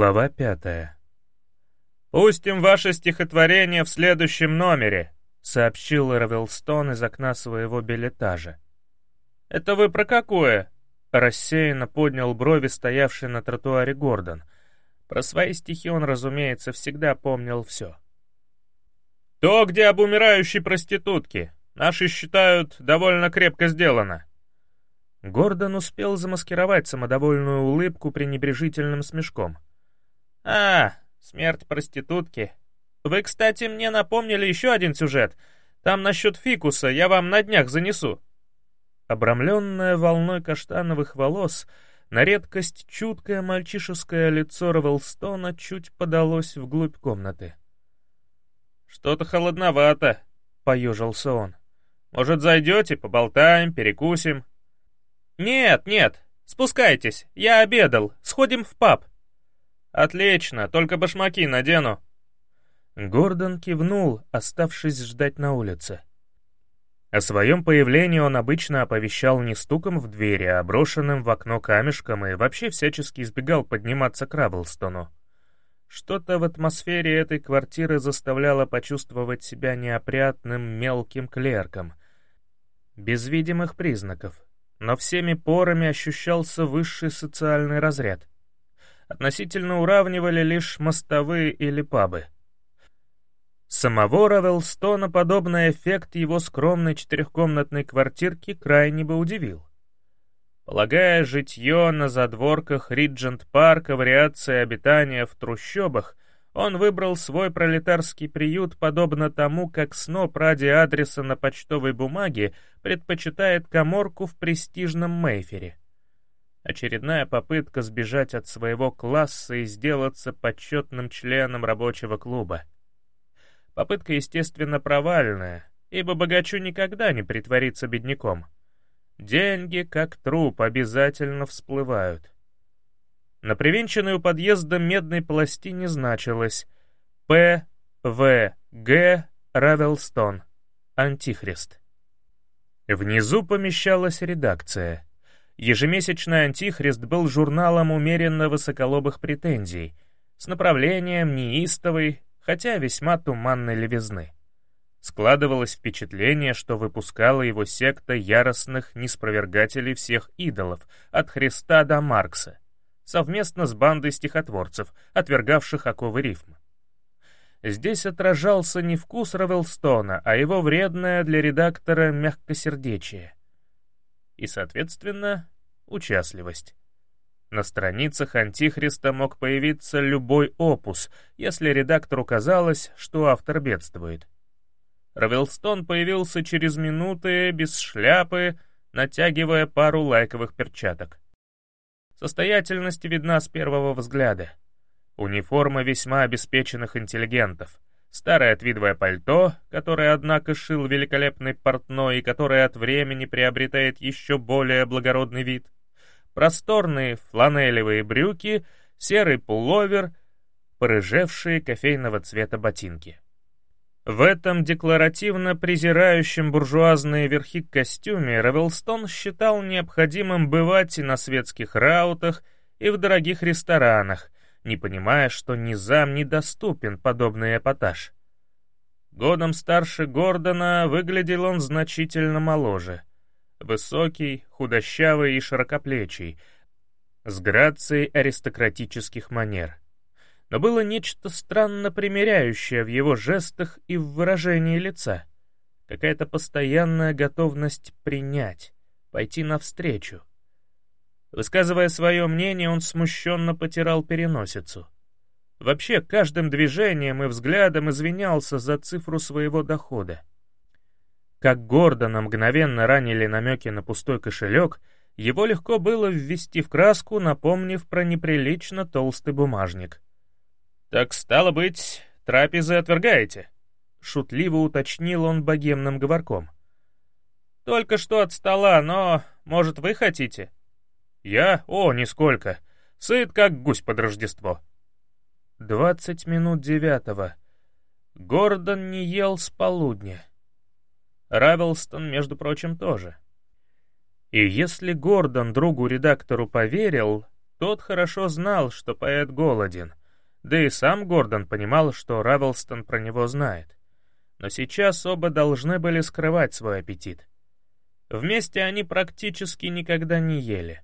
Глава пятая. «Пустим ваше стихотворение в следующем номере», — сообщил Равелстон из окна своего билетажа. «Это вы про какое?» — рассеянно поднял брови стоявший на тротуаре Гордон. Про свои стихи он, разумеется, всегда помнил все. «То, где об умирающей проститутке. Наши считают, довольно крепко сделано». Гордон успел замаскировать самодовольную улыбку пренебрежительным смешком. «А, смерть проститутки. Вы, кстати, мне напомнили еще один сюжет. Там насчет фикуса, я вам на днях занесу». Обрамленное волной каштановых волос, на редкость чуткое мальчишеское лицо Равелстона чуть подалось вглубь комнаты. «Что-то холодновато», — поежился он. «Может, зайдете, поболтаем, перекусим?» «Нет, нет, спускайтесь, я обедал, сходим в паб». «Отлично, только башмаки надену». Гордон кивнул, оставшись ждать на улице. О своем появлении он обычно оповещал не стуком в двери, а брошенным в окно камешком и вообще всячески избегал подниматься к Равлстону. Что-то в атмосфере этой квартиры заставляло почувствовать себя неопрятным мелким клерком. Без видимых признаков, но всеми порами ощущался высший социальный разряд. Относительно уравнивали лишь мостовые или пабы. Самого Равелстона подобный эффект его скромной четырехкомнатной квартирки крайне бы удивил. Полагая житье на задворках Риджент-парка вариации обитания в трущобах, он выбрал свой пролетарский приют подобно тому, как сноб ради адреса на почтовой бумаге предпочитает коморку в престижном Мейфере. Очередная попытка сбежать от своего класса и сделаться почетным членом рабочего клуба. Попытка, естественно, провальная, ибо богачу никогда не притвориться бедняком. Деньги, как труп, обязательно всплывают. На привинченной у подъезда медной пластине значилось «П. В. Г. Равелстон. Антихрист». Внизу помещалась редакция. Ежемесячный «Антихрист» был журналом умеренно высоколобых претензий, с направлением неистовой, хотя весьма туманной левизны. Складывалось впечатление, что выпускала его секта яростных неспровергателей всех идолов, от Христа до Маркса совместно с бандой стихотворцев, отвергавших оковы рифма. Здесь отражался не вкус Равелстона, а его вредное для редактора мягкосердечие. И, соответственно, участливость. На страницах Антихриста мог появиться любой опус, если редактору казалось, что автор бедствует. Равелстон появился через минуты, без шляпы, натягивая пару лайковых перчаток. Состоятельность видна с первого взгляда. Униформа весьма обеспеченных интеллигентов. Старое твидовое пальто, которое, однако, шил великолепный портной и которое от времени приобретает еще более благородный вид. Просторные фланелевые брюки, серый пуловер, порыжевшие кофейного цвета ботинки. В этом декларативно презирающем буржуазные верхи костюме Равелстон считал необходимым бывать и на светских раутах, и в дорогих ресторанах, не понимая, что низам недоступен подобный эпатаж. Годом старше Гордона выглядел он значительно моложе. Высокий, худощавый и широкоплечий, с грацией аристократических манер но было нечто странно примиряющее в его жестах и в выражении лица. Какая-то постоянная готовность принять, пойти навстречу. Высказывая свое мнение, он смущенно потирал переносицу. Вообще, каждым движением и взглядом извинялся за цифру своего дохода. Как Гордона мгновенно ранили намеки на пустой кошелек, его легко было ввести в краску, напомнив про неприлично толстый бумажник — «Так стало быть, трапезы отвергаете?» — шутливо уточнил он богемным говорком. «Только что от стола, но, может, вы хотите?» «Я? О, нисколько. Сыт, как гусь под Рождество». Двадцать минут девятого. Гордон не ел с полудня. Равелстон, между прочим, тоже. И если Гордон другу-редактору поверил, тот хорошо знал, что поэт голоден, да и сам Гордон понимал, что Равелстон про него знает. Но сейчас оба должны были скрывать свой аппетит. Вместе они практически никогда не ели.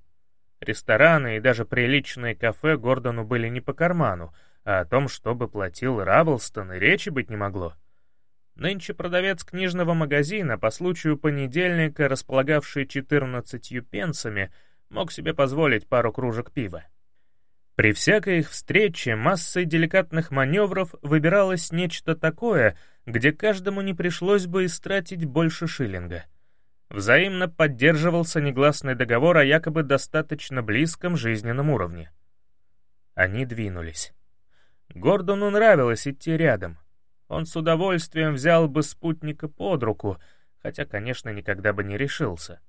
Рестораны и даже приличные кафе Гордону были не по карману, а о том, чтобы платил Равелстон, и речи быть не могло. Нынче продавец книжного магазина, по случаю понедельника, располагавший 14 пенсами, мог себе позволить пару кружек пива. При всякой их встрече массой деликатных маневров выбиралось нечто такое, где каждому не пришлось бы истратить больше шиллинга. Взаимно поддерживался негласный договор о якобы достаточно близком жизненном уровне. Они двинулись. Гордону нравилось идти рядом. Он с удовольствием взял бы спутника под руку, хотя, конечно, никогда бы не решился.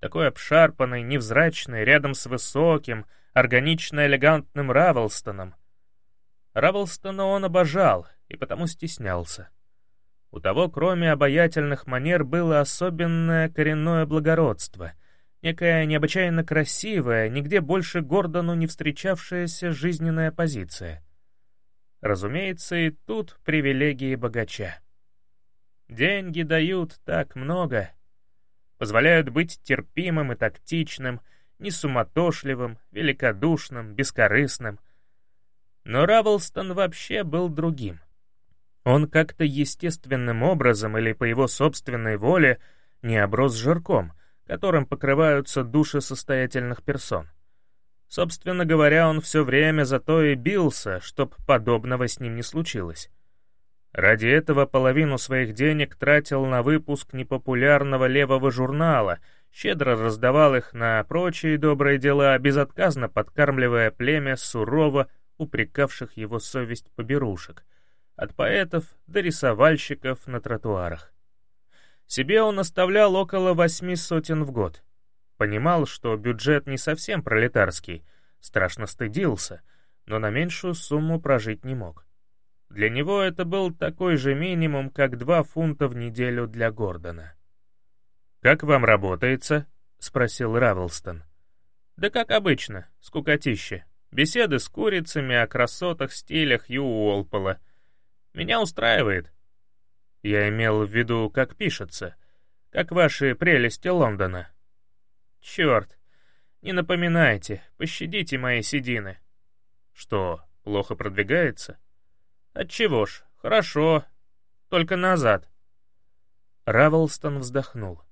Такой обшарпанный, невзрачный, рядом с высоким, органично-элегантным Равелстоном. Равелстона он обожал и потому стеснялся. У того, кроме обаятельных манер, было особенное коренное благородство, некая необычайно красивая, нигде больше Гордону не встречавшаяся жизненная позиция. Разумеется, и тут привилегии богача. Деньги дают так много, позволяют быть терпимым и тактичным — несуматошливым, великодушным, бескорыстным. Но Равелстон вообще был другим. Он как-то естественным образом или по его собственной воле не оброс жирком, которым покрываются души состоятельных персон. Собственно говоря, он все время зато и бился, чтоб подобного с ним не случилось. Ради этого половину своих денег тратил на выпуск непопулярного левого журнала — щедро раздавал их на прочие добрые дела, безотказно подкармливая племя сурово упрекавших его совесть поберушек, от поэтов до рисовальщиков на тротуарах. Себе он оставлял около восьми сотен в год. Понимал, что бюджет не совсем пролетарский, страшно стыдился, но на меньшую сумму прожить не мог. Для него это был такой же минимум, как два фунта в неделю для Гордона. «Как вам работается?» — спросил Равелстон. «Да как обычно, скукотище. Беседы с курицами о красотах, стилях Ю Уолпола. Меня устраивает». «Я имел в виду, как пишется. Как ваши прелести Лондона». «Черт! Не напоминайте, пощадите мои седины». «Что, плохо продвигается?» «Отчего ж, хорошо. Только назад». Равелстон вздохнул.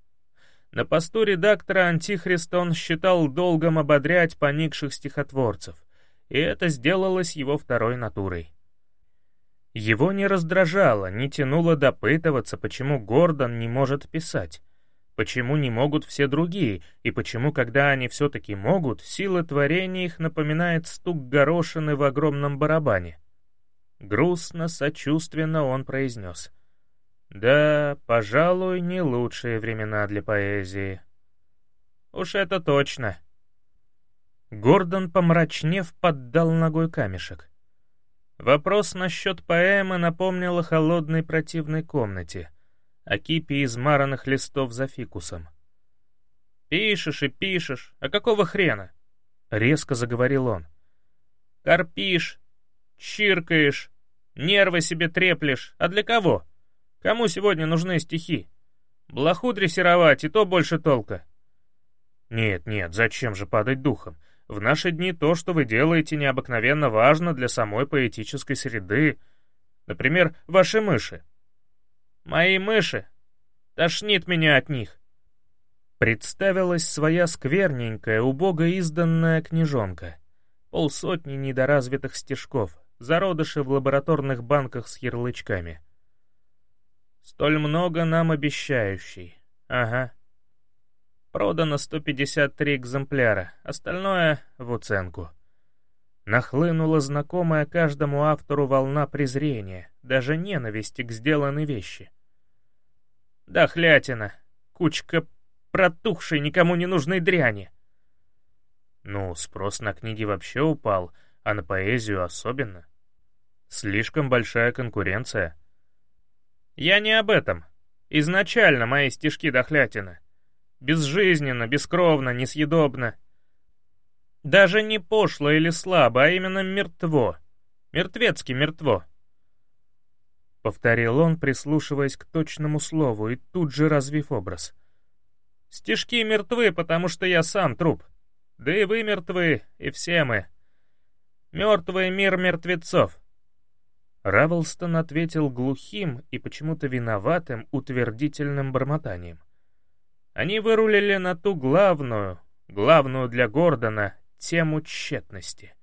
На посту редактора Антихрист он считал долгом ободрять поникших стихотворцев, и это сделалось его второй натурой. Его не раздражало, не тянуло допытываться, почему Гордон не может писать, почему не могут все другие, и почему, когда они все-таки могут, сила творения их напоминает стук горошины в огромном барабане. Грустно, сочувственно он произнес — да, пожалуй, не лучшие времена для поэзии. Уж это точно. Гордон, помрачнев, поддал ногой камешек. Вопрос насчет поэмы напомнил о холодной противной комнате, о кипе измаранных листов за фикусом. «Пишешь и пишешь, а какого хрена?» — резко заговорил он. «Корпишь, чиркаешь, нервы себе треплешь, а для кого?» Кому сегодня нужны стихи? Блоху дрессировать, и то больше толка. Нет, нет, зачем же падать духом? В наши дни то, что вы делаете, необыкновенно важно для самой поэтической среды. Например, ваши мыши. Мои мыши? Тошнит меня от них. Представилась своя скверненькая, убого изданная книжонка. Полсотни недоразвитых стежков, зародыши в лабораторных банках с ярлычками — Столь много нам обещающий. Ага. Продано 153 экземпляра, остальное — в уценку. Нахлынула знакомая каждому автору волна презрения, даже ненависти к сделанной вещи. Дохлятина, кучка протухшей, никому не нужной дряни. Ну, спрос на книги вообще упал, а на поэзию особенно. Слишком большая конкуренция — я не об этом. Изначально мои стишки дохлятина. Безжизненно, бескровно, несъедобно. Даже не пошло или слабо, а именно мертво. Мертвецки мертво. Повторил он, прислушиваясь к точному слову и тут же развив образ. Стишки мертвы, потому что я сам труп. Да и вы мертвы, и все мы. Мертвый мир мертвецов. Равелстон ответил глухим и почему-то виноватым утвердительным бормотанием. Они вырулили на ту главную, главную для Гордона, тему тщетности,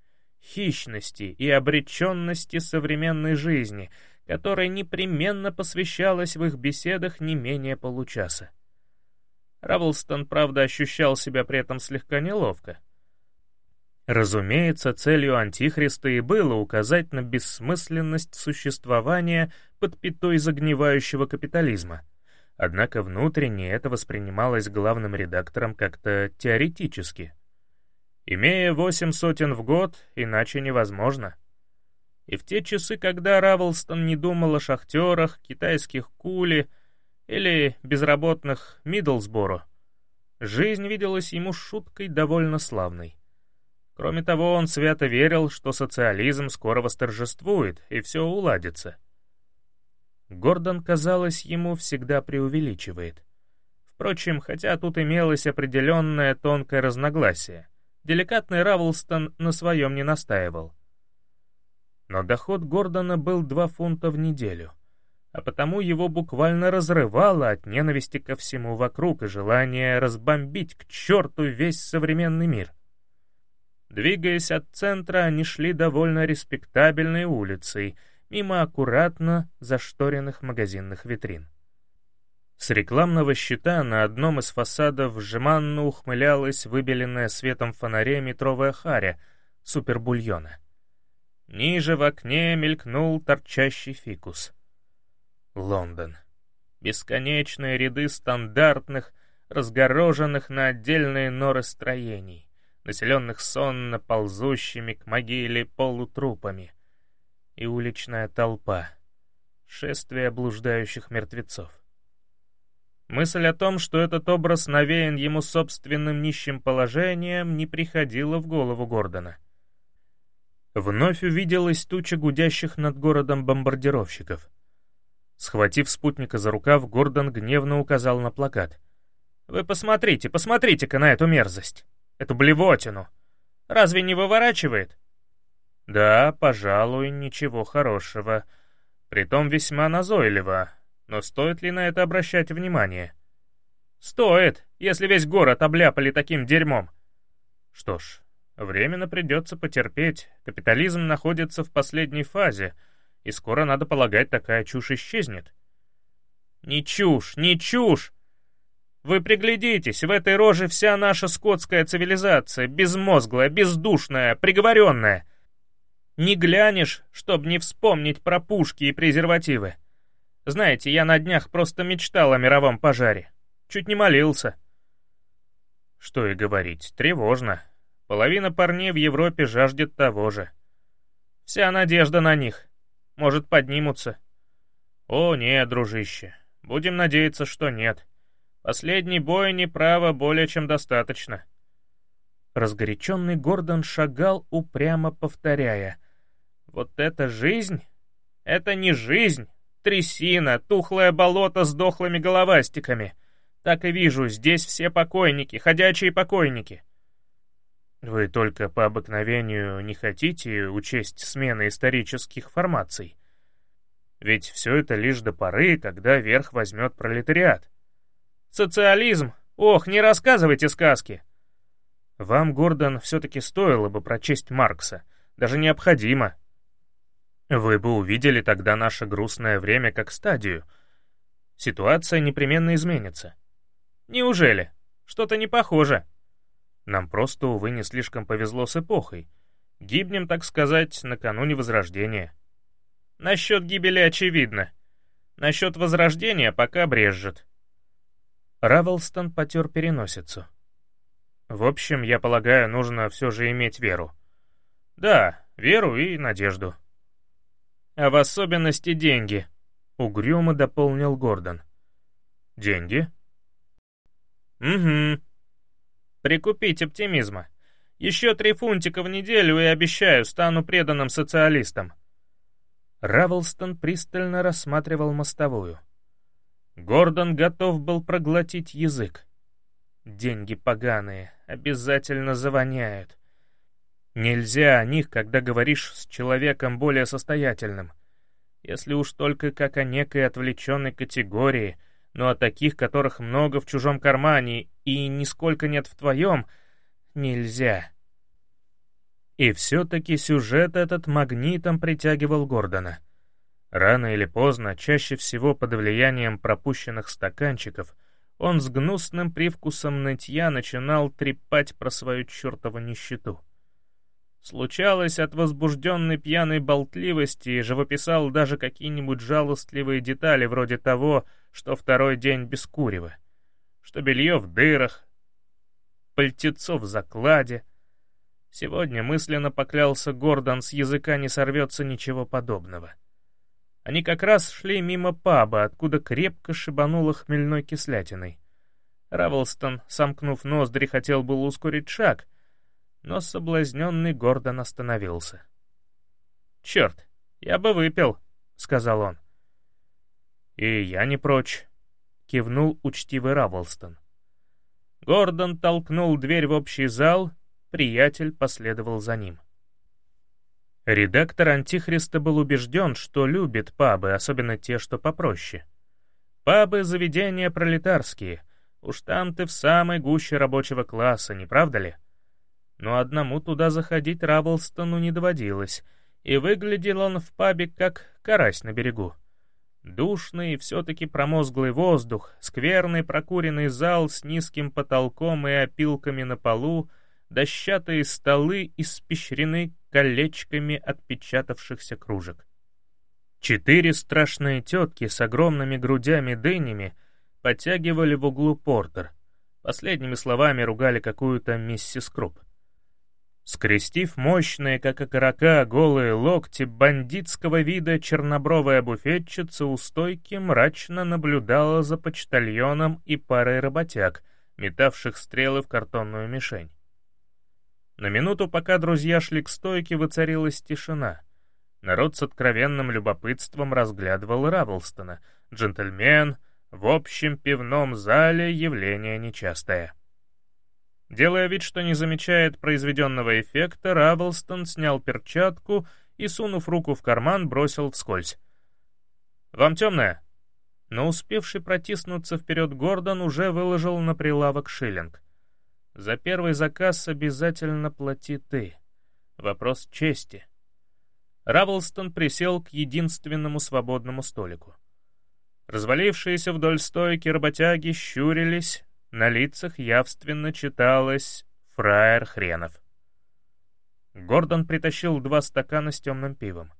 хищности и обреченности современной жизни, которая непременно посвящалась в их беседах не менее получаса. Равлстон, правда, ощущал себя при этом слегка неловко. Разумеется, целью Антихриста и было указать на бессмысленность существования под пятой загнивающего капитализма. Однако внутренне это воспринималось главным редактором как-то теоретически. Имея восемь сотен в год, иначе невозможно. И в те часы, когда Равлстон не думал о шахтерах, китайских кули или безработных Мидлсборо, жизнь виделась ему шуткой довольно славной. Кроме того, он свято верил, что социализм скоро восторжествует, и все уладится. Гордон, казалось, ему всегда преувеличивает. Впрочем, хотя тут имелось определенное тонкое разногласие, деликатный Равлстон на своем не настаивал. Но доход Гордона был 2 фунта в неделю, а потому его буквально разрывало от ненависти ко всему вокруг и желания разбомбить к черту весь современный мир. Двигаясь от центра, они шли довольно респектабельной улицей, мимо аккуратно зашторенных магазинных витрин. С рекламного щита на одном из фасадов жеманно ухмылялась выбеленная светом фонарей метровая харя супербульона. Ниже в окне мелькнул торчащий фикус. Лондон. Бесконечные ряды стандартных, разгороженных на отдельные норы строений, населенных сонно ползущими к могиле полутрупами. И уличная толпа. Шествие блуждающих мертвецов. Мысль о том, что этот образ навеян ему собственным нищим положением, не приходила в голову Гордона. Вновь увиделась туча гудящих над городом бомбардировщиков. Схватив спутника за рукав, Гордон гневно указал на плакат. «Вы посмотрите, посмотрите-ка на эту мерзость! Эту блевотину! Разве не выворачивает?» «Да, пожалуй, ничего хорошего. Притом весьма назойливо, но стоит ли на это обращать внимание? Стоит, если весь город обляпали таким дерьмом. Что ж, временно придется потерпеть. Капитализм находится в последней фазе, и скоро, надо полагать, такая чушь исчезнет. Не чушь, не чушь! Вы приглядитесь, в этой роже вся наша скотская цивилизация, безмозглая, бездушная, приговоренная. Не глянешь, чтоб не вспомнить про пушки и презервативы. Знаете, я на днях просто мечтал о мировом пожаре. Чуть не молился. Что и говорить, тревожно. Половина парней в Европе жаждет того же. Вся надежда на них. Может, поднимутся. О, нет, дружище. Будем надеяться, что нет. Последний бой неправо более чем достаточно. Разгоряченный Гордон шагал, упрямо повторяя. «Вот это жизнь? Это не жизнь, Трясина, тухлое болото с дохлыми головастиками. Так и вижу, здесь все покойники, ходячие покойники. Вы только по обыкновению не хотите учесть смены исторических формаций. Ведь все это лишь до поры, когда верх возьмет пролетариат. Социализм! Ох, не рассказывайте сказки! Вам, Гордон, все-таки стоило бы прочесть Маркса. Даже необходимо. Вы бы увидели тогда наше грустное время как стадию. Ситуация непременно изменится. Неужели? Что-то не похоже. Нам просто, увы, не слишком повезло с эпохой. Гибнем, так сказать, накануне Возрождения. Насчет гибели очевидно. Насчет Возрождения пока брежет. Равелстон потер переносицу. В общем, я полагаю, нужно все же иметь веру. Да, веру и надежду а в особенности деньги», — угрюмо дополнил Гордон. «Деньги?» «Угу. Прикупить оптимизма. Еще три фунтика в неделю и обещаю, стану преданным социалистом». Равелстон пристально рассматривал мостовую. Гордон готов был проглотить язык. Деньги поганые, обязательно завоняют. Нельзя о них, когда говоришь с человеком более состоятельным. Если уж только как о некой отвлеченной категории, но о таких, которых много в чужом кармане и нисколько нет в твоем, нельзя. И все-таки сюжет этот магнитом притягивал Гордона. Рано или поздно, чаще всего под влиянием пропущенных стаканчиков, он с гнусным привкусом нытья начинал трепать про свою чертову нищету. Случалось от возбужденной пьяной болтливости и живописал даже какие-нибудь жалостливые детали вроде того, что второй день без курева, что белье в дырах, пальтецо в закладе. Сегодня мысленно поклялся Гордон, с языка не сорвется ничего подобного. Они как раз шли мимо паба, откуда крепко шибануло хмельной кислятиной. Равелстон, сомкнув ноздри, хотел было ускорить шаг, но соблазненный Гордон остановился. «Черт, я бы выпил», — сказал он. «И я не прочь», — кивнул учтивый Равелстон. Гордон толкнул дверь в общий зал, приятель последовал за ним. Редактор «Антихриста» был убежден, что любит пабы, особенно те, что попроще. Пабы — заведения пролетарские, уж там ты в самой гуще рабочего класса, не правда ли? но одному туда заходить Равелстону не доводилось, и выглядел он в пабе как карась на берегу. Душный и все-таки промозглый воздух, скверный прокуренный зал с низким потолком и опилками на полу, дощатые столы испещрены колечками отпечатавшихся кружек. Четыре страшные тетки с огромными грудями-дынями подтягивали в углу портер. Последними словами ругали какую-то миссис Круп. Скрестив мощные, как окорока, голые локти, бандитского вида чернобровая буфетчица у стойки мрачно наблюдала за почтальоном и парой работяг, метавших стрелы в картонную мишень. На минуту, пока друзья шли к стойке, воцарилась тишина. Народ с откровенным любопытством разглядывал Равлстона. Джентльмен в общем пивном зале явление нечастое. Делая вид, что не замечает произведенного эффекта, Равелстон снял перчатку и, сунув руку в карман, бросил вскользь. «Вам темное?» Но успевший протиснуться вперед Гордон уже выложил на прилавок шиллинг. «За первый заказ обязательно плати ты. Вопрос чести». Равелстон присел к единственному свободному столику. Развалившиеся вдоль стойки работяги щурились, на лицах явственно читалось «Фраер хренов». Гордон притащил два стакана с темным пивом.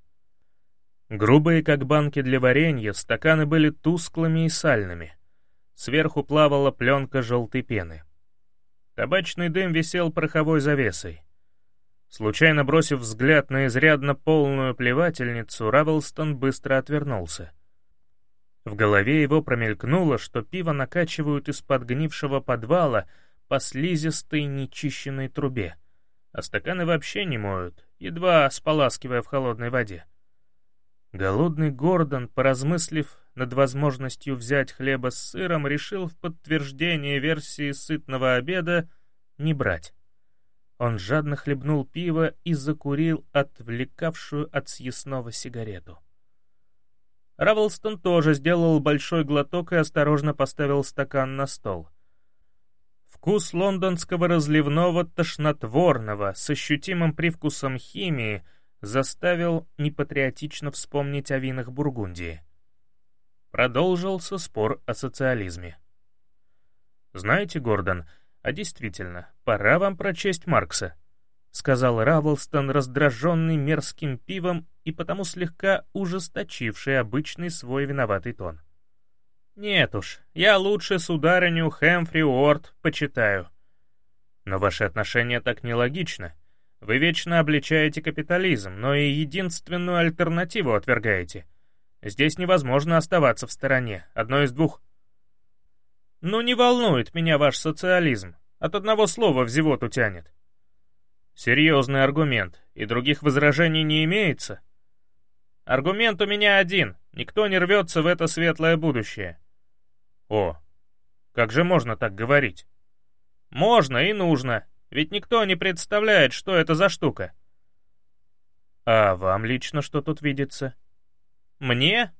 Грубые, как банки для варенья, стаканы были тусклыми и сальными. Сверху плавала пленка желтой пены. Табачный дым висел пороховой завесой. Случайно бросив взгляд на изрядно полную плевательницу, Равелстон быстро отвернулся. В голове его промелькнуло, что пиво накачивают из подгнившего подвала по слизистой нечищенной трубе, а стаканы вообще не моют, едва споласкивая в холодной воде. Голодный Гордон, поразмыслив над возможностью взять хлеба с сыром, решил в подтверждение версии сытного обеда не брать. Он жадно хлебнул пиво и закурил отвлекавшую от съестного сигарету. Равелстон тоже сделал большой глоток и осторожно поставил стакан на стол. Вкус лондонского разливного тошнотворного с ощутимым привкусом химии заставил непатриотично вспомнить о винах Бургундии. Продолжился спор о социализме. «Знаете, Гордон, а действительно, пора вам прочесть Маркса», — сказал Равелстон, раздраженный мерзким пивом и потому слегка ужесточивший обычный свой виноватый тон. «Нет уж, я лучше сударыню Хэмфри Уорд почитаю». «Но ваши отношения так нелогичны. Вы вечно обличаете капитализм, но и единственную альтернативу отвергаете. Здесь невозможно оставаться в стороне, одно из двух». «Ну не волнует меня ваш социализм, от одного слова в зевоту тянет». Серьезный аргумент, и других возражений не имеется. Аргумент у меня один, никто не рвется в это светлое будущее. О, как же можно так говорить? Можно и нужно, ведь никто не представляет, что это за штука. А вам лично что тут видится? Мне?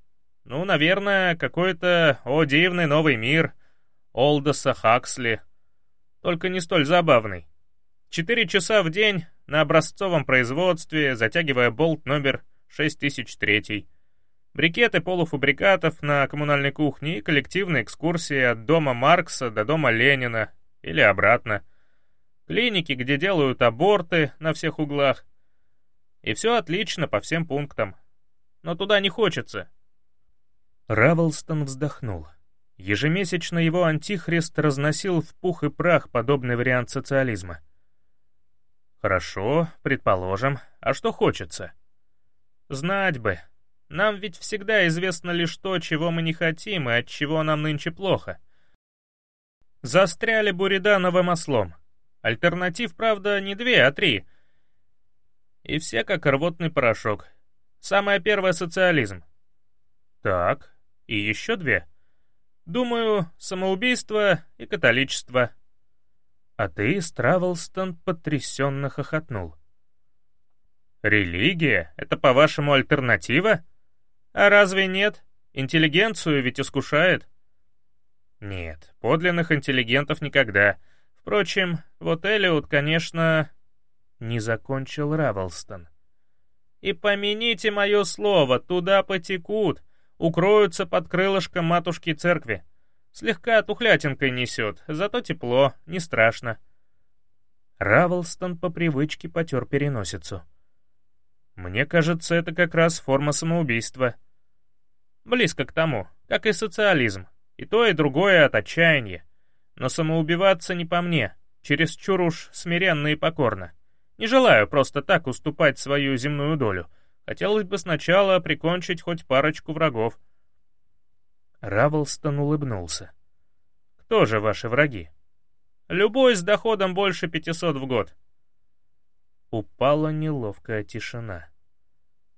Ну, наверное, какой-то, о, дивный новый мир. Олдоса Хаксли. Только не столь забавный. Четыре часа в день на образцовом производстве, затягивая болт номер 6003. Брикеты полуфабрикатов на коммунальной кухне и коллективные экскурсии от дома Маркса до дома Ленина или обратно. Клиники, где делают аборты на всех углах. И все отлично по всем пунктам. Но туда не хочется. Равелстон вздохнул. Ежемесячно его антихрист разносил в пух и прах подобный вариант социализма. Хорошо, предположим. А что хочется? Знать бы. Нам ведь всегда известно лишь то, чего мы не хотим и от чего нам нынче плохо. Застряли Буридановым ослом. Альтернатив, правда, не две, а три. И все как рвотный порошок. Самое первое — социализм. Так, и еще две. Думаю, самоубийство и католичество. Атеист Травелстон потрясенно хохотнул. «Религия? Это, по-вашему, альтернатива? А разве нет? Интеллигенцию ведь искушает». «Нет, подлинных интеллигентов никогда. Впрочем, вот Элиот, конечно...» Не закончил Равелстон. «И помяните мое слово, туда потекут, укроются под крылышком матушки церкви. Слегка тухлятинкой несет, зато тепло, не страшно. Равелстон по привычке потер переносицу. Мне кажется, это как раз форма самоубийства. Близко к тому, как и социализм. И то, и другое от отчаяния. Но самоубиваться не по мне, чересчур уж смиренно и покорно. Не желаю просто так уступать свою земную долю. Хотелось бы сначала прикончить хоть парочку врагов — Равелстон улыбнулся. «Кто же ваши враги?» «Любой с доходом больше 500 в год». Упала неловкая тишина.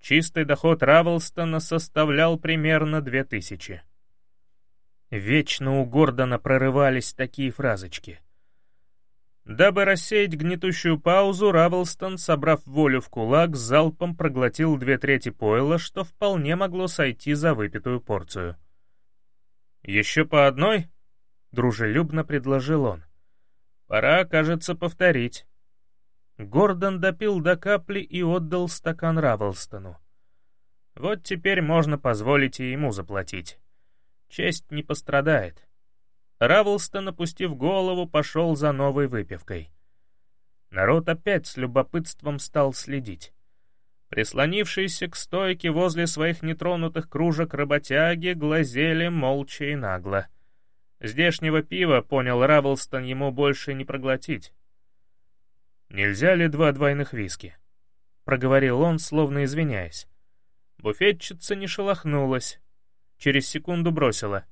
Чистый доход Равелстона составлял примерно 2000. Вечно у Гордона прорывались такие фразочки. Дабы рассеять гнетущую паузу, Равелстон, собрав волю в кулак, залпом проглотил две трети пойла, что вполне могло сойти за выпитую порцию. «Еще по одной?» — дружелюбно предложил он. «Пора, кажется, повторить». Гордон допил до капли и отдал стакан Равелстону. Вот теперь можно позволить и ему заплатить. Честь не пострадает. Равелстон, опустив голову, пошел за новой выпивкой. Народ опять с любопытством стал следить. Прислонившиеся к стойке возле своих нетронутых кружек работяги глазели молча и нагло. Здешнего пива, понял Равелстон, ему больше не проглотить. «Нельзя ли два двойных виски?» — проговорил он, словно извиняясь. Буфетчица не шелохнулась. Через секунду бросила.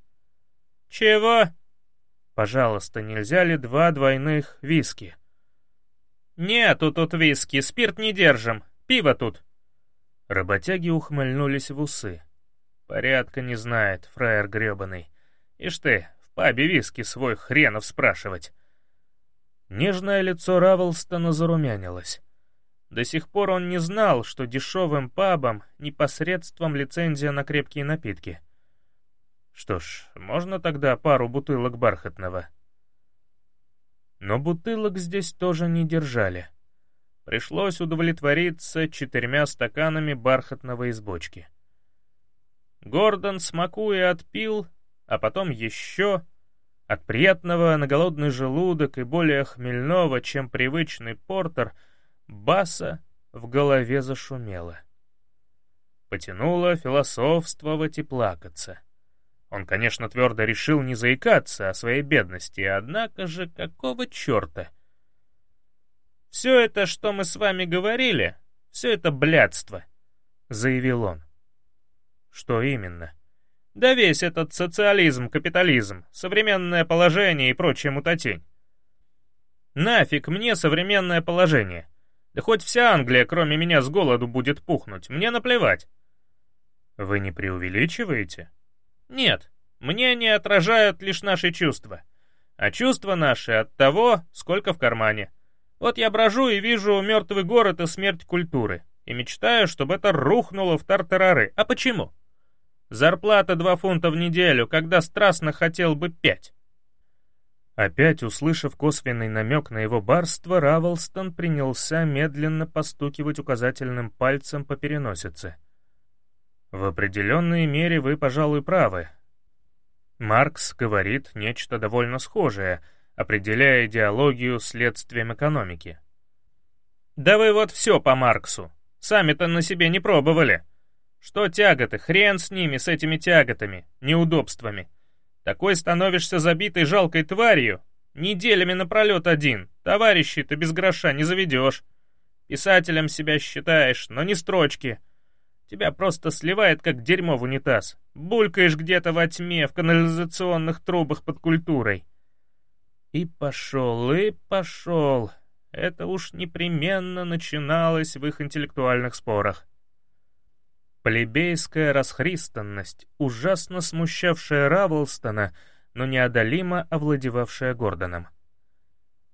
«Чего?» «Пожалуйста, нельзя ли два двойных виски?» «Нету тут виски, спирт не держим, пиво тут». Работяги ухмыльнулись в усы. Порядка не знает, фраер гребаный. Ишь ты, в пабе виски свой хренов спрашивать. Нежное лицо Равелстона зарумянилось. До сих пор он не знал, что дешевым пабам непосредством лицензия на крепкие напитки. Что ж, можно тогда пару бутылок бархатного. Но бутылок здесь тоже не держали — Пришлось удовлетвориться четырьмя стаканами бархатного из бочки. Гордон, смакуя, отпил, а потом еще. От приятного на голодный желудок и более хмельного, чем привычный портер, баса в голове зашумело. Потянуло философствовать и плакаться. Он, конечно, твердо решил не заикаться о своей бедности, однако же какого черта — «Все это, что мы с вами говорили, все это блядство», — заявил он. «Что именно?» «Да весь этот социализм, капитализм, современное положение и прочая мутатень. Нафиг мне современное положение. Да хоть вся Англия, кроме меня, с голоду будет пухнуть, мне наплевать. Вы не преувеличиваете? Нет, мне не отражают лишь наши чувства. А чувства наши от того, сколько в кармане. Вот я брожу и вижу мертвый город и смерть культуры. И мечтаю, чтобы это рухнуло в тартарары. А почему? Зарплата 2 фунта в неделю, когда страстно хотел бы 5. Опять услышав косвенный намек на его барство, Равелстон принялся медленно постукивать указательным пальцем по переносице. «В определенной мере вы, пожалуй, правы. Маркс говорит нечто довольно схожее, определяя идеологию следствием экономики. «Да вы вот все по Марксу. Сами-то на себе не пробовали. Что тяготы, хрен с ними, с этими тяготами, неудобствами. Такой становишься забитой жалкой тварью. Неделями напролет один. Товарищей ты без гроша не заведешь. Писателем себя считаешь, но не строчки. Тебя просто сливает, как дерьмо в унитаз. Булькаешь где-то во тьме, в канализационных трубах под культурой. И пошел, и пошел. Это уж непременно начиналось в их интеллектуальных спорах. Плебейская расхристанность, ужасно смущавшая Равлстона, но неодолимо овладевавшая Гордоном.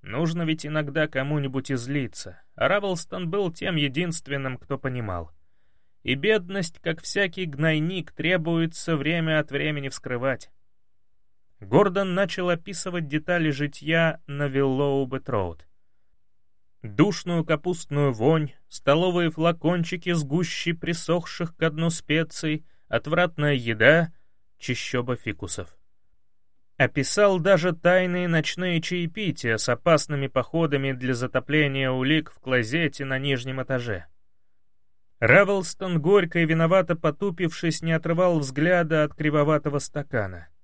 Нужно ведь иногда кому-нибудь излиться, а Равлстон был тем единственным, кто понимал. И бедность, как всякий гнойник, требуется время от времени вскрывать. Гордон начал описывать детали житья на Виллоубед-роуд. Душную капустную вонь, столовые флакончики с гущей присохших к дну специй, отвратная еда, чащоба фикусов. Описал даже тайные ночные чаепития с опасными походами для затопления улик в клозете на нижнем этаже. Равелстон, горько и виновато потупившись, не отрывал взгляда от кривоватого стакана —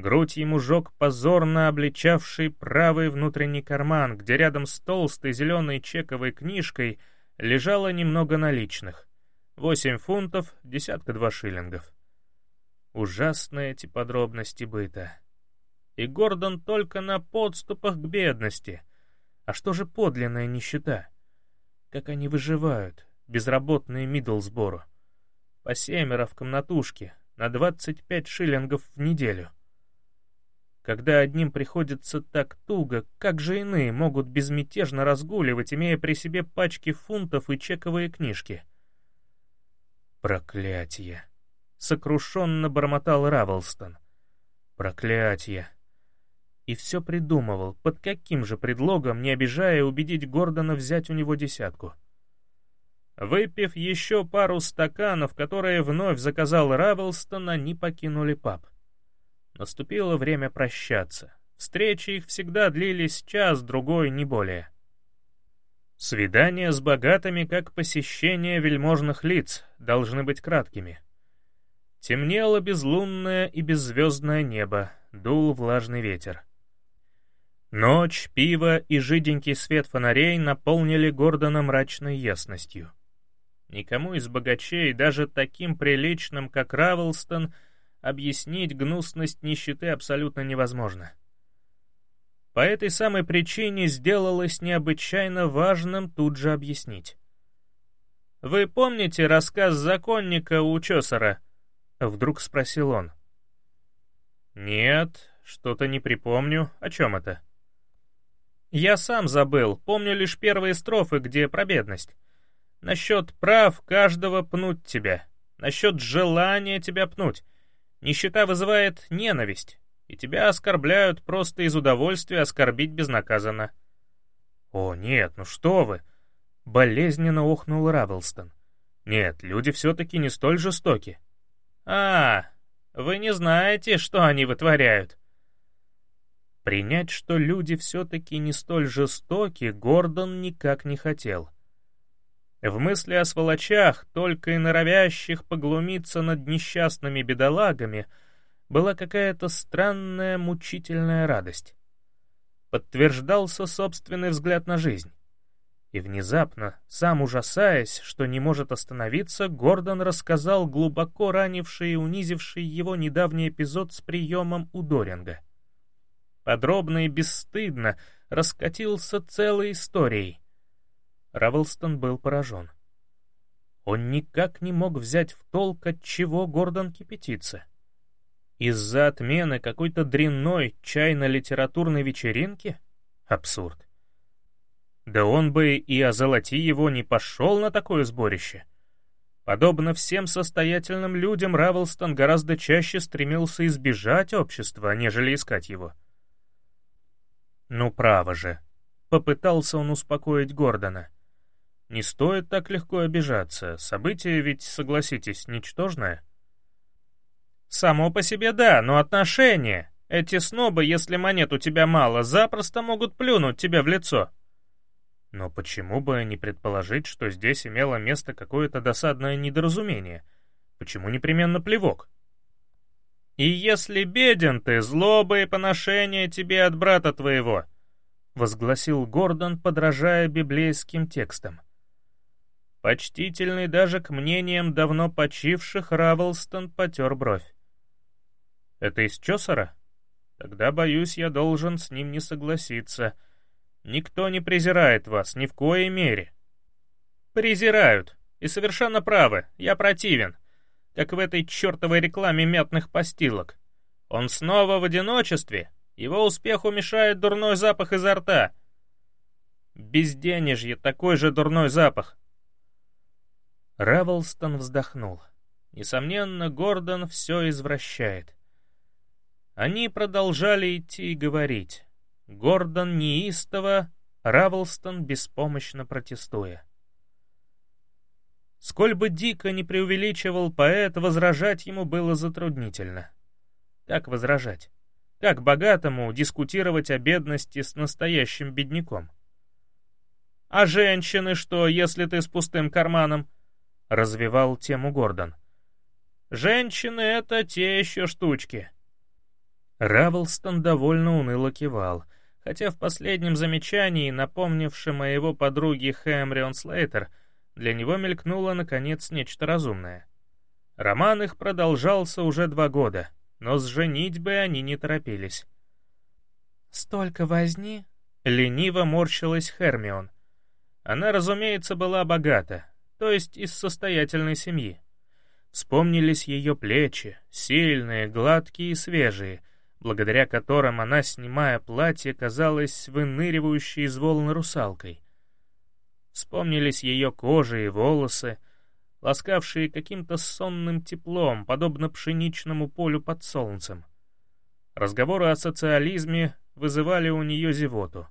Грудь ему жег позорно обличавший правый внутренний карман, где рядом с толстой зеленой чековой книжкой лежало немного наличных. Восемь фунтов, десятка два шиллингов. Ужасные эти подробности быта. И Гордон только на подступах к бедности. А что же подлинная нищета? Как они выживают, безработные Мидлсбору? По семеро в комнатушке, на двадцать пять шиллингов в неделю. Когда одним приходится так туго, как же иные могут безмятежно разгуливать, имея при себе пачки фунтов и чековые книжки? Проклятие! Сокрушенно бормотал Равелстон. Проклятие! И все придумывал, под каким же предлогом, не обижая, убедить Гордона взять у него десятку. Выпив еще пару стаканов, которые вновь заказал Равелстон, они покинули паб. Наступило время прощаться. Встречи их всегда длились час-другой, не более. Свидания с богатыми, как посещение вельможных лиц, должны быть краткими. Темнело безлунное и беззвездное небо, дул влажный ветер. Ночь, пиво и жиденький свет фонарей наполнили Гордона мрачной ясностью. Никому из богачей, даже таким приличным, как Равелстон, — объяснить гнусность нищеты абсолютно невозможно. По этой самой причине сделалось необычайно важным тут же объяснить. «Вы помните рассказ законника у Чосера?» — вдруг спросил он. «Нет, что-то не припомню. О чем это?» «Я сам забыл, помню лишь первые строфы, где про бедность. Насчет прав каждого пнуть тебя, насчет желания тебя пнуть, Нищета вызывает ненависть, и тебя оскорбляют просто из удовольствия оскорбить безнаказанно. «О, нет, ну что вы!» — болезненно охнул Равелстон. «Нет, люди все-таки не столь жестоки». «А, вы не знаете, что они вытворяют». Принять, что люди все-таки не столь жестоки, Гордон никак не хотел — в мысли о сволочах, только и норовящих поглумиться над несчастными бедолагами, была какая-то странная мучительная радость. Подтверждался собственный взгляд на жизнь. И внезапно, сам ужасаясь, что не может остановиться, Гордон рассказал глубоко ранивший и унизивший его недавний эпизод с приемом у Доринга. Подробно и бесстыдно раскатился целой историей, Равелстон был поражен. Он никак не мог взять в толк, от чего Гордон кипятится. Из-за отмены какой-то дрянной чайно-литературной вечеринки? Абсурд. Да он бы и озолоти его не пошел на такое сборище. Подобно всем состоятельным людям, Равелстон гораздо чаще стремился избежать общества, нежели искать его. «Ну, право же», — попытался он успокоить Гордона. «Не стоит так легко обижаться, событие ведь, согласитесь, ничтожное». «Само по себе да, но отношения. Эти снобы, если монет у тебя мало, запросто могут плюнуть тебе в лицо». Но почему бы не предположить, что здесь имело место какое-то досадное недоразумение? Почему непременно плевок? «И если беден ты, злоба и поношение тебе от брата твоего», — возгласил Гордон, подражая библейским текстам. Почтительный даже к мнениям давно почивших, Равелстон потер бровь. Это из Чосера? Тогда, боюсь, я должен с ним не согласиться. Никто не презирает вас, ни в коей мере. Презирают. И совершенно правы, я противен. Как в этой чертовой рекламе мятных постилок. Он снова в одиночестве. Его успеху мешает дурной запах изо рта. Безденежье, такой же дурной запах. Равелстон вздохнул. Несомненно, Гордон все извращает. Они продолжали идти и говорить. Гордон неистово, Равелстон беспомощно протестуя. Сколь бы дико не преувеличивал поэт, возражать ему было затруднительно. Как возражать? Как богатому дискутировать о бедности с настоящим бедняком? «А женщины что, если ты с пустым карманом?» — развивал тему Гордон. «Женщины — это те еще штучки. Равелстон довольно уныло кивал, хотя в последнем замечании, напомнившем о его подруге Хэмрион Слейтер, для него мелькнуло, наконец, нечто разумное. Роман их продолжался уже два года, но с женитьбой они не торопились. «Столько возни!» — лениво морщилась Хермион. Она, разумеется, была богата, то есть из состоятельной семьи. Вспомнились ее плечи, сильные, гладкие и свежие, благодаря которым она, снимая платье, казалась выныривающей из волн русалкой. Вспомнились ее кожа и волосы, ласкавшие каким-то сонным теплом, подобно пшеничному полю под солнцем. Разговоры о социализме вызывали у нее зевоту.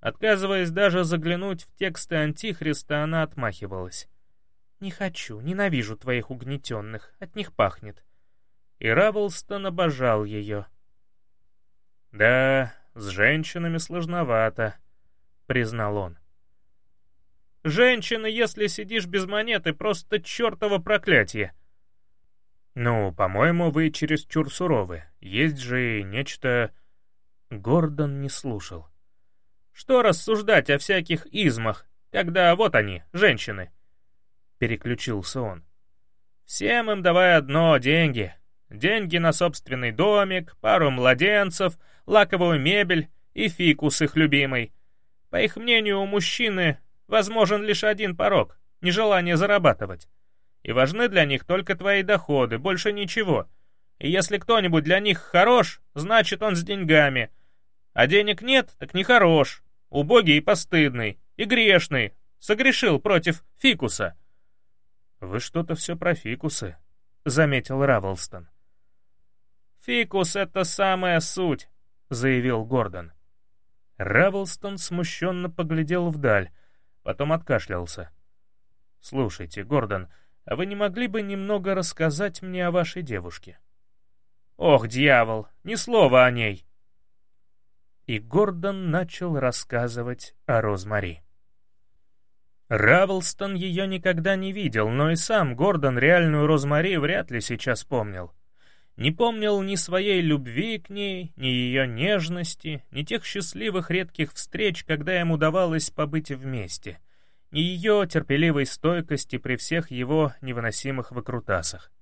Отказываясь даже заглянуть в тексты Антихриста, она отмахивалась. «Не хочу, ненавижу твоих угнетенных, от них пахнет и Равелстон обожал ее. «Да, с женщинами сложновато», — признал он. «Женщина, если сидишь без монеты, просто чертово проклятие». «Ну, по-моему, вы чересчур суровы. Есть же нечто...» Гордон не слушал. «Что рассуждать о всяких измах, когда вот они, женщины?» Переключился он. «Всем им давай одно — деньги, Деньги на собственный домик, пару младенцев, лаковую мебель и фикус их любимый. По их мнению, у мужчины возможен лишь один порог — нежелание зарабатывать. И важны для них только твои доходы, больше ничего. И если кто-нибудь для них хорош, значит он с деньгами. А денег нет, так не хорош. Убогий и постыдный, и грешный. Согрешил против фикуса. «Вы что-то все про фикусы», — заметил Равелстон. «Фикус — это самая суть», — заявил Гордон. Равелстон смущенно поглядел вдаль, потом откашлялся. «Слушайте, Гордон, а вы не могли бы немного рассказать мне о вашей девушке?» «Ох, дьявол, ни слова о ней!» И Гордон начал рассказывать о Розмари. Равелстон ее никогда не видел, но и сам Гордон реальную Розмари вряд ли сейчас помнил не помнил ни своей любви к ней, ни ее нежности, ни тех счастливых редких встреч, когда им удавалось побыть вместе, ни ее терпеливой стойкости при всех его невыносимых выкрутасах.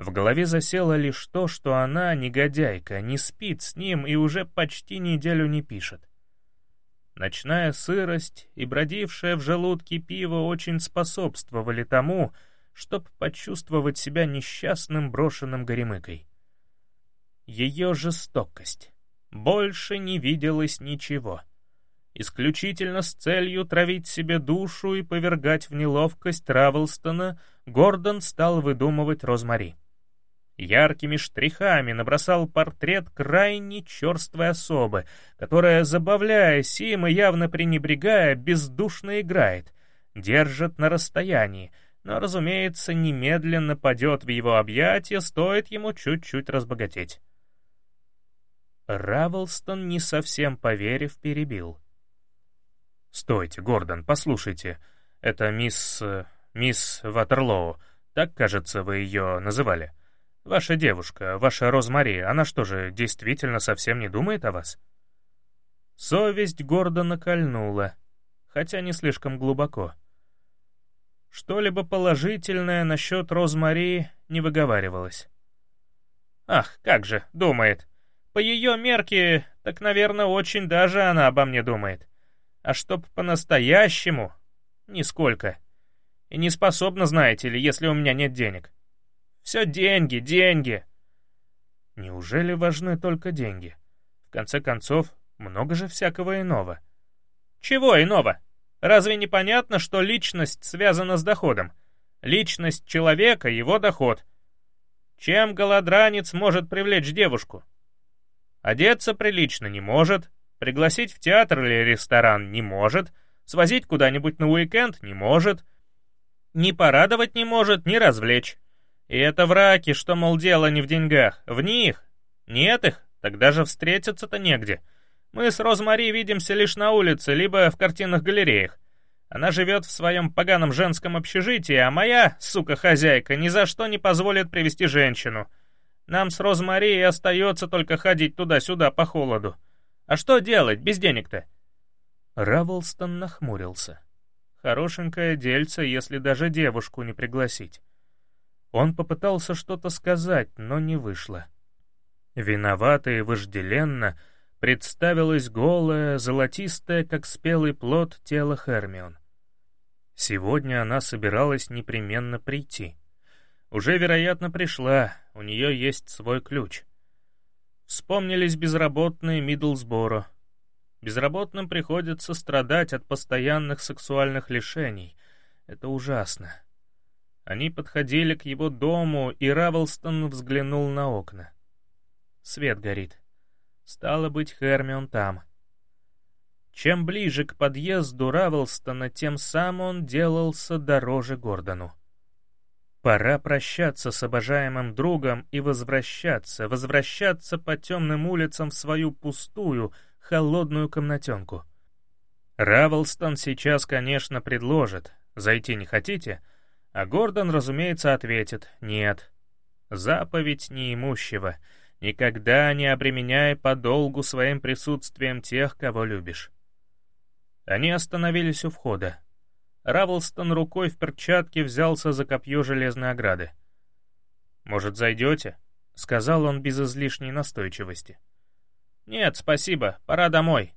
В голове засело лишь то, что она, негодяйка, не спит с ним и уже почти неделю не пишет. Ночная сырость и бродившее в желудке пиво очень способствовали тому, чтобы почувствовать себя несчастным брошенным горемыкой. Ее жестокость. Больше не виделось ничего. Исключительно с целью травить себе душу и повергать в неловкость Травелстона, Гордон стал выдумывать Розмари. Яркими штрихами набросал портрет крайне черствой особы, которая, забавляясь им и явно пренебрегая, бездушно играет, держит на расстоянии, но, разумеется, немедленно падет в его объятия, стоит ему чуть-чуть разбогатеть. Равелстон, не совсем поверив, перебил. «Стойте, Гордон, послушайте. Это мисс... Э, мисс Ватерлоу. Так, кажется, вы ее называли. Ваша девушка, ваша Розмари, она что же, действительно совсем не думает о вас?» Совесть Гордона кольнула, хотя не слишком глубоко. Что-либо положительное насчет Розмари не выговаривалось. «Ах, как же, думает. По ее мерке, так, наверное, очень даже она обо мне думает. А чтоб по-настоящему — нисколько. И не способна, знаете ли, если у меня нет денег. Все деньги, деньги. Неужели важны только деньги? В конце концов, много же всякого иного. Чего иного? Разве не понятно, что личность связана с доходом? Личность человека — его доход. Чем голодранец может привлечь девушку? Одеться прилично не может, пригласить в театр или ресторан не может, свозить куда-нибудь на уикенд не может, ни порадовать не может, ни развлечь. И это враки, что, мол, дело не в деньгах, в них. Нет их, тогда же встретиться-то негде. Мы с Розмари видимся лишь на улице, либо в картинных галереях. Она живет в своем поганом женском общежитии, а моя, сука-хозяйка, ни за что не позволит привести женщину — нам с Розмари и остается только ходить туда-сюда по холоду. А что делать без денег-то?» Равелстон нахмурился. Хорошенькое дельце, если даже девушку не пригласить. Он попытался что-то сказать, но не вышло. Виновато и вожделенно представилось голое, золотистое, как спелый плод, тело Хермион. Сегодня она собиралась непременно прийти. Уже, вероятно, пришла, у нее есть свой ключ. Вспомнились безработные Мидлсборо. Безработным приходится страдать от постоянных сексуальных лишений. Это ужасно. Они подходили к его дому, и Равелстон взглянул на окна. Свет горит. Стало быть, Хермион там. Чем ближе к подъезду Равелстона, тем сам он делался дороже Гордону. Пора прощаться с обожаемым другом и возвращаться, возвращаться по темным улицам в свою пустую, холодную комнатенку. Равелстон сейчас, конечно, предложит «Зайти не хотите?» А Гордон, разумеется, ответит «Нет». Заповедь неимущего. Никогда не обременяй подолгу своим присутствием тех, кого любишь. Они остановились у входа. Равлстон рукой в перчатке взялся за копье железной ограды. «Может, зайдете?» — сказал он без излишней настойчивости. «Нет, спасибо, пора домой».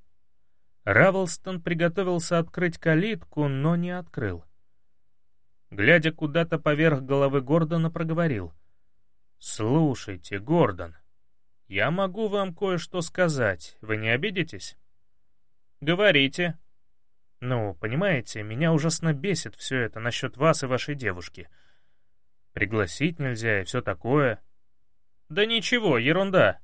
Равлстон приготовился открыть калитку, но не открыл. Глядя куда-то поверх головы Гордона, проговорил. «Слушайте, Гордон, я могу вам кое-что сказать, вы не обидитесь?» «Говорите», ну, понимаете, меня ужасно бесит все это насчет вас и вашей девушки. Пригласить нельзя и все такое. Да ничего, ерунда.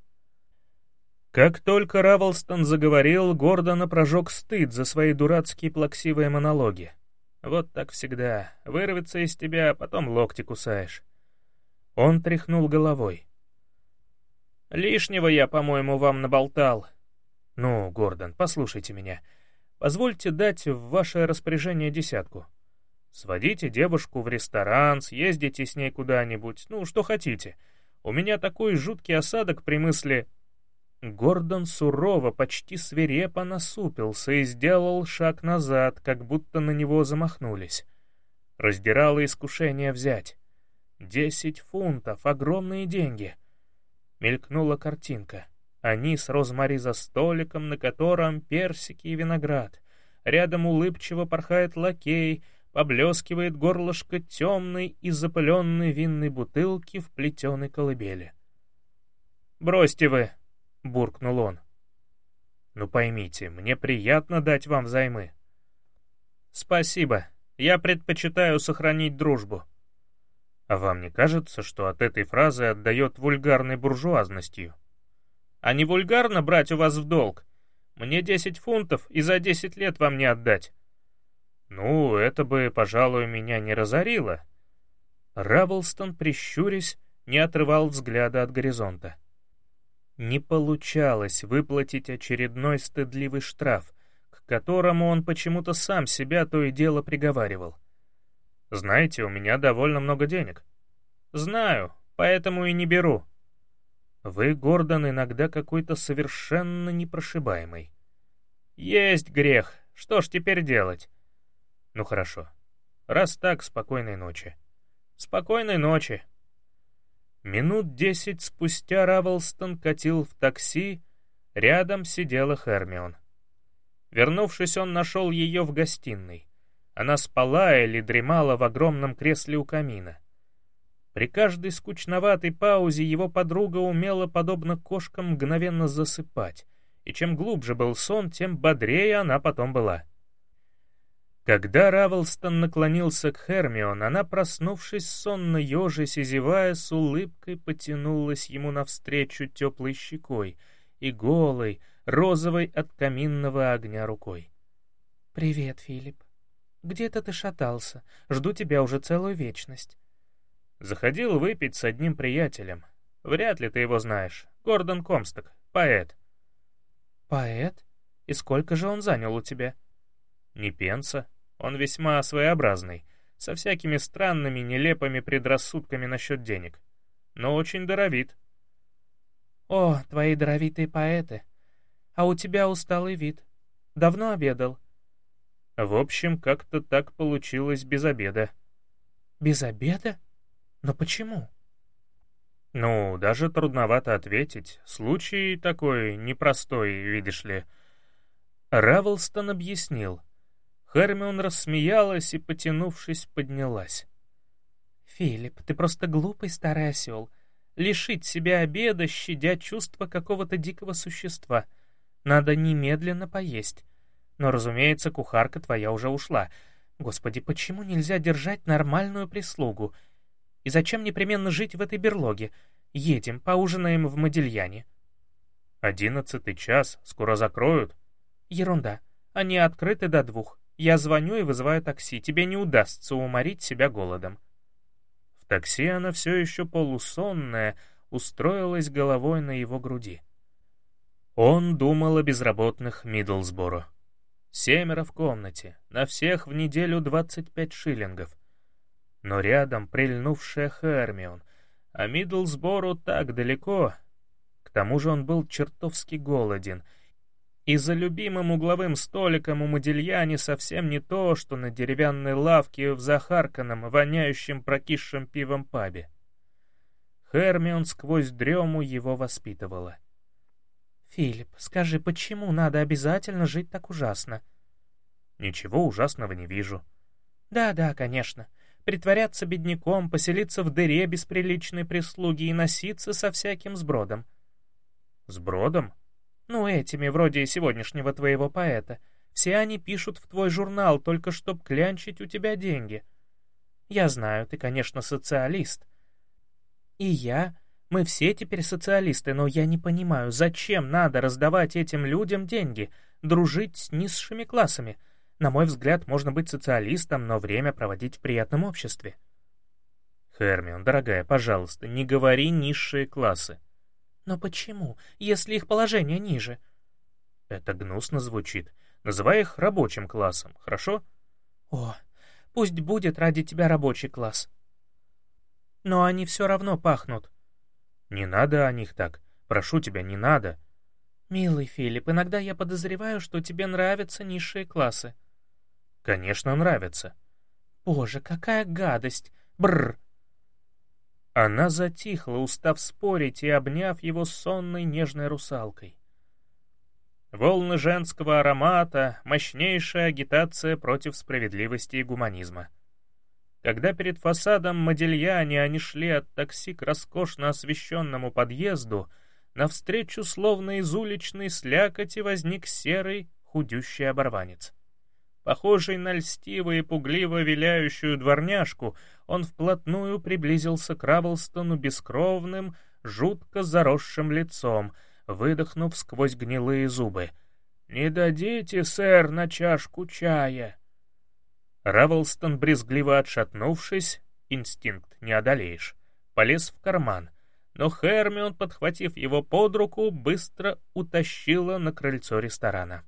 Как только Равелстон заговорил, Гордона прожег стыд за свои дурацкие плаксивые монологи. Вот так всегда. Вырвется из тебя, а потом локти кусаешь. Он тряхнул головой. «Лишнего я, по-моему, вам наболтал». «Ну, Гордон, послушайте меня. Позвольте дать в ваше распоряжение десятку. Сводите девушку в ресторан, съездите с ней куда-нибудь, ну, что хотите. У меня такой жуткий осадок при мысли... Гордон сурово, почти свирепо насупился и сделал шаг назад, как будто на него замахнулись. Раздирало искушение взять. Десять фунтов, огромные деньги. Мелькнула картинка. Они с Розмари за столиком, на котором персики и виноград. Рядом улыбчиво порхает лакей, поблескивает горлышко темной и запыленной винной бутылки в плетеной колыбели. «Бросьте вы!» — буркнул он. «Ну поймите, мне приятно дать вам взаймы». «Спасибо. Я предпочитаю сохранить дружбу». А вам не кажется, что от этой фразы отдает вульгарной буржуазностью? А не вульгарно брать у вас в долг? Мне 10 фунтов и за 10 лет вам не отдать. Ну, это бы, пожалуй, меня не разорило. Равлстон, прищурясь, не отрывал взгляда от горизонта. Не получалось выплатить очередной стыдливый штраф, к которому он почему-то сам себя то и дело приговаривал — знаете, у меня довольно много денег. Знаю, поэтому и не беру. Вы, Гордон, иногда какой-то совершенно непрошибаемый. Есть грех. Что ж теперь делать? Ну хорошо. Раз так, спокойной ночи. Спокойной ночи. Минут десять спустя Равелстон катил в такси, рядом сидела Хермион. Вернувшись, он нашел ее в гостиной. Она спала или дремала в огромном кресле у камина. При каждой скучноватой паузе его подруга умела, подобно кошкам, мгновенно засыпать, и чем глубже был сон, тем бодрее она потом была. Когда Равелстон наклонился к Хермион, она, проснувшись сонно ежась и зевая, с улыбкой потянулась ему навстречу теплой щекой и голой, розовой от каминного огня рукой. «Привет, Филипп», «Где-то ты шатался. Жду тебя уже целую вечность». «Заходил выпить с одним приятелем. Вряд ли ты его знаешь. Гордон Комсток, поэт». «Поэт? И сколько же он занял у тебя?» «Не пенса. Он весьма своеобразный, со всякими странными, нелепыми предрассудками насчет денег. Но очень даровит». «О, твои даровитые поэты! А у тебя усталый вид. Давно обедал?» В общем, как-то так получилось без обеда. Без обеда? Но почему? Ну, даже трудновато ответить. Случай такой непростой, видишь ли. Равелстон объяснил. Хермион рассмеялась и, потянувшись, поднялась. «Филипп, ты просто глупый старый осел. Лишить себя обеда, щадя чувства какого-то дикого существа. Надо немедленно поесть. Но, разумеется, кухарка твоя уже ушла. Господи, почему нельзя держать нормальную прислугу? И зачем непременно жить в этой берлоге? Едем, поужинаем в Модильяне. Одиннадцатый час, скоро закроют. Ерунда. Они открыты до двух. Я звоню и вызываю такси. Тебе не удастся уморить себя голодом. В такси она все еще полусонная, устроилась головой на его груди. Он думал о безработных Миддлсборо. Семеро в комнате, на всех в неделю 25 шиллингов. Но рядом прильнувшая Хермион, а Миддлсбору так далеко. К тому же он был чертовски голоден, и за любимым угловым столиком у Модильяне совсем не то, что на деревянной лавке в захарканном, воняющем прокисшим пивом пабе. Хермион сквозь дрему его воспитывала — «Филипп, скажи, почему надо обязательно жить так ужасно?» «Ничего ужасного не вижу». «Да-да, конечно. Притворяться бедняком, поселиться в дыре без приличной прислуги и носиться со всяким сбродом». «Сбродом?» «Ну, этими, вроде сегодняшнего твоего поэта. Все они пишут в твой журнал, только чтоб клянчить у тебя деньги. Я знаю, ты, конечно, социалист. И я мы все теперь социалисты, но я не понимаю, зачем надо раздавать этим людям деньги, дружить с низшими классами. На мой взгляд, можно быть социалистом, но время проводить в приятном обществе. Хермион, дорогая, пожалуйста, не говори низшие классы. Но почему, если их положение ниже? Это гнусно звучит. Называй их рабочим классом, хорошо? О, пусть будет ради тебя рабочий класс. Но они все равно пахнут. «Не надо о них так. Прошу тебя, не надо». «Милый Филипп, иногда я подозреваю, что тебе нравятся низшие классы». «Конечно, нравятся». «Боже, какая гадость! Бррр!» Она затихла, устав спорить и обняв его сонной нежной русалкой. Волны женского аромата, мощнейшая агитация против справедливости и гуманизма. Когда перед фасадом Модельяне они шли от такси к роскошно освещенному подъезду, навстречу словно из уличной слякоти возник серый, худющий оборванец. Похожий на льстиво и пугливо виляющую дворняжку, он вплотную приблизился к Равлстону бескровным, жутко заросшим лицом, выдохнув сквозь гнилые зубы. «Не дадите, сэр, на чашку чая!» Равлстон, брезгливо отшатнувшись, инстинкт не одолеешь, полез в карман, но Хермион, подхватив его под руку, быстро утащила на крыльцо ресторана.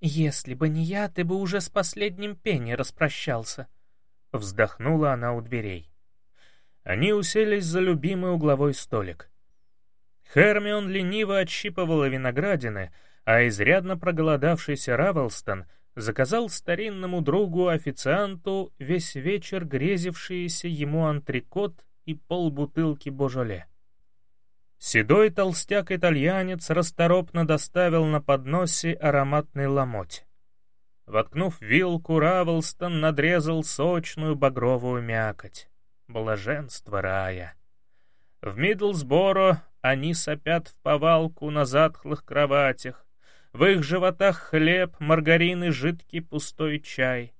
«Если бы не я, ты бы уже с последним пенни распрощался», — вздохнула она у дверей. Они уселись за любимый угловой столик. Хермион лениво отщипывала виноградины, а изрядно проголодавшийся Равелстон заказал старинному другу-официанту весь вечер грезившиеся ему антрикот и полбутылки божоле. Седой толстяк-итальянец расторопно доставил на подносе ароматный ломоть. Воткнув вилку, Равелстон надрезал сочную багровую мякоть. Блаженство рая. В Мидлсборо они сопят в повалку на затхлых кроватях. В их животах хлеб, маргарин и жидкий пустой чай.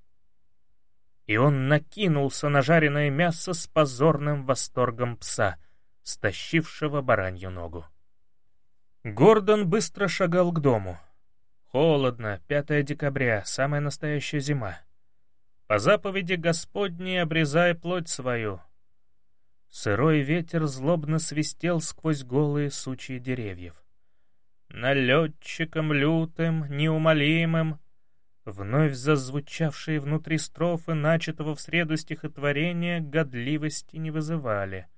И он накинулся на жареное мясо с позорным восторгом пса — стащившего баранью ногу. Гордон быстро шагал к дому. Холодно, 5 декабря, самая настоящая зима. По заповеди Господней обрезай плоть свою. Сырой ветер злобно свистел сквозь голые сучья деревьев. Налетчиком лютым, неумолимым, вновь зазвучавшие внутри строфы начатого в среду стихотворения годливости не вызывали —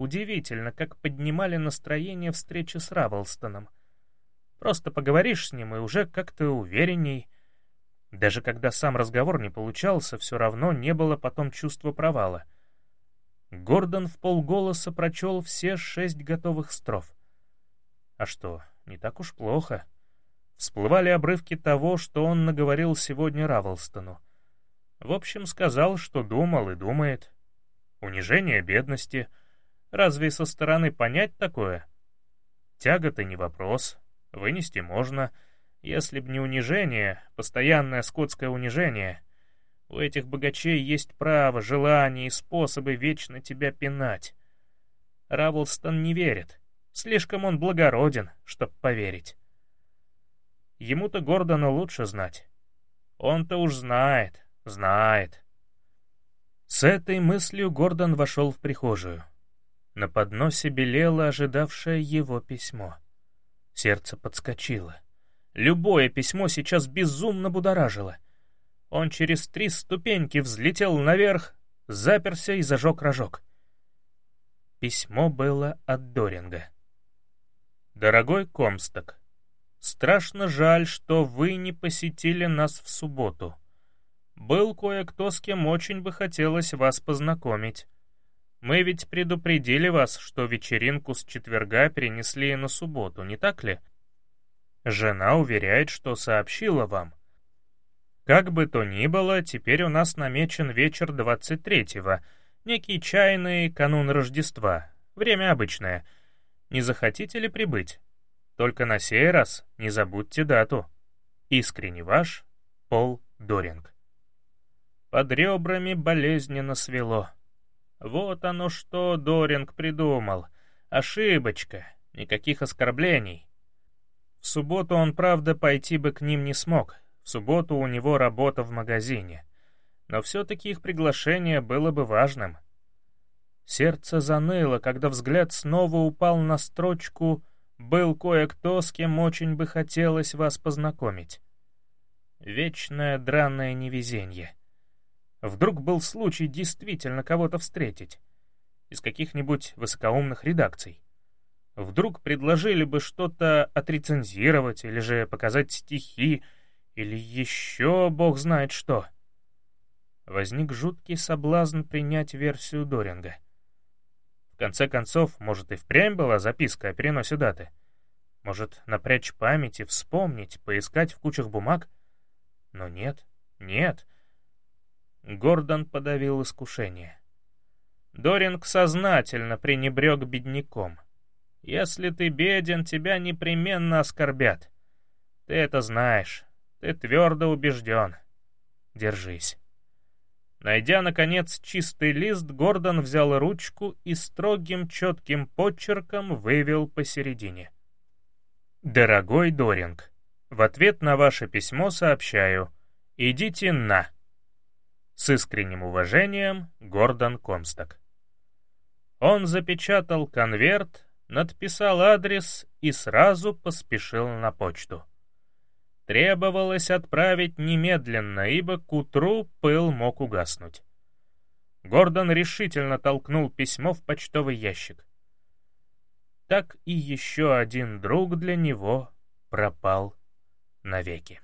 Удивительно, как поднимали настроение встречи с Равелстоном. Просто поговоришь с ним, и уже как-то уверенней. Даже когда сам разговор не получался, все равно не было потом чувства провала. Гордон в полголоса прочел все шесть готовых строф. А что, не так уж плохо. Всплывали обрывки того, что он наговорил сегодня Равелстону. В общем, сказал, что думал и думает. Унижение бедности — Разве со стороны понять такое? Тяга-то не вопрос, вынести можно, если б не унижение, постоянное скотское унижение. У этих богачей есть право, желание и способы вечно тебя пинать. Равлстон не верит. Слишком он благороден, чтоб поверить. Ему-то Гордона лучше знать. Он-то уж знает, знает. С этой мыслью Гордон вошел в прихожую. На подносе белело ожидавшее его письмо. Сердце подскочило. Любое письмо сейчас безумно будоражило. Он через три ступеньки взлетел наверх, заперся и зажег рожок. Письмо было от Доринга. «Дорогой Комсток, страшно жаль, что вы не посетили нас в субботу. Был кое-кто, с кем очень бы хотелось вас познакомить. Мы ведь предупредили вас, что вечеринку с четверга перенесли на субботу, не так ли? Жена уверяет, что сообщила вам. Как бы то ни было, теперь у нас намечен вечер 23-го, некий чайный канун Рождества, время обычное. Не захотите ли прибыть? Только на сей раз не забудьте дату. Искренне ваш, Пол Доринг. Под ребрами болезненно свело. Вот оно что Доринг придумал. Ошибочка, никаких оскорблений. В субботу он, правда, пойти бы к ним не смог. В субботу у него работа в магазине. Но все-таки их приглашение было бы важным. Сердце заныло, когда взгляд снова упал на строчку «Был кое-кто, с кем очень бы хотелось вас познакомить». Вечное драное невезенье. Вдруг был случай действительно кого-то встретить. Из каких-нибудь высокоумных редакций. Вдруг предложили бы что-то отрецензировать, или же показать стихи, или еще бог знает что. Возник жуткий соблазн принять версию Доринга. конце концов, может, и впрямь была записка о переносе даты. Может, напрячь память и вспомнить, поискать в кучах бумаг? Но нет, нет. Гордон подавил искушение. Доринг сознательно пренебрег бедняком. Если ты беден, тебя непременно оскорбят. Ты это знаешь, ты твердо убежден. Держись. Найдя, наконец, чистый лист, Гордон взял ручку и строгим четким почерком вывел посередине. «Дорогой Доринг, в ответ на ваше письмо сообщаю, идите на...» С искренним уважением, Гордон Комсток. Он запечатал конверт, надписал адрес и сразу поспешил на почту требовалось отправить немедленно, ибо к утру пыл мог угаснуть. Гордон решительно толкнул письмо в почтовый ящик. Так и еще один друг для него пропал навеки.